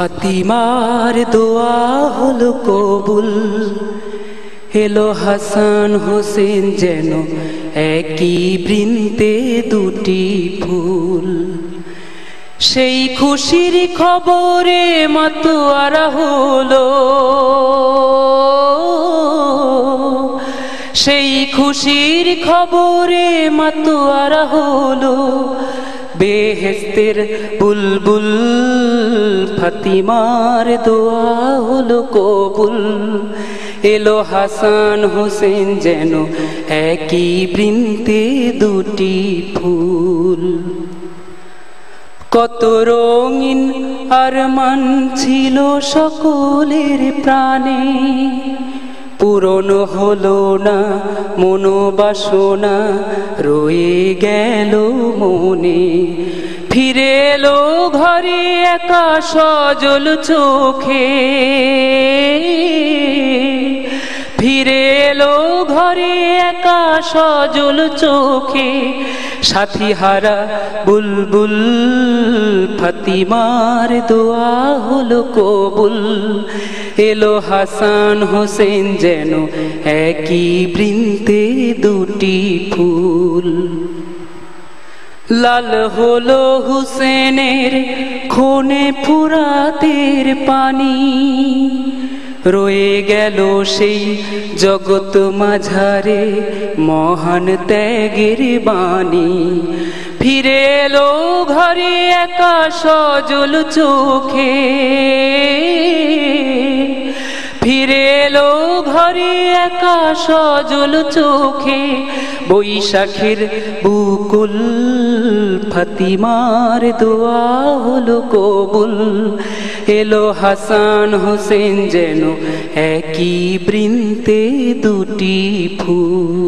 ফাতিমার দোয়া হলো কবুল। হেলো হাসান হোসেন যেন একই বৃন্তে দুটি ফুল। সেই খুশির খবরে মাতোয়ারা হলো। সেই খুশির খবরে মাতোয়ারা হলো। বেহেস্তের বুলবুল ফাতিমার দোয়া হলো কবুল। এলো হাসান হোসেন যেন একই বৃন্তে দুটি ফুল। কত রঙিন আর মান ছিল সকলের প্রাণে। পূরণ হলো না মনোবাসনা রয়ে গেল মনে। ফিরে এলো ঘরে একা সজল চোখে। ফিরে এলো ঘরে একা সজল চোখে। সাথী হারা বুলবুল, ফাতিমার দোয়া হলো কবুল। এলো হাসান হোসেন যেন একই বৃন্তে দুটি ফুল। লাল হলো হুসেনের খুনে ফুরাতের পানি। রয়ে গেল সেই জগৎ মাঝারে মহান ত্যাগের বাণী। ফিরে এলো ঘরে একা সজল চোখে। ঘরে একা সজল চোখে বৈশাখের বুকুল, ফাতিমার দোয়া হলো কবুল। এলো হাসান হোসেন যেন একই বৃন্তে দুটি ফুল।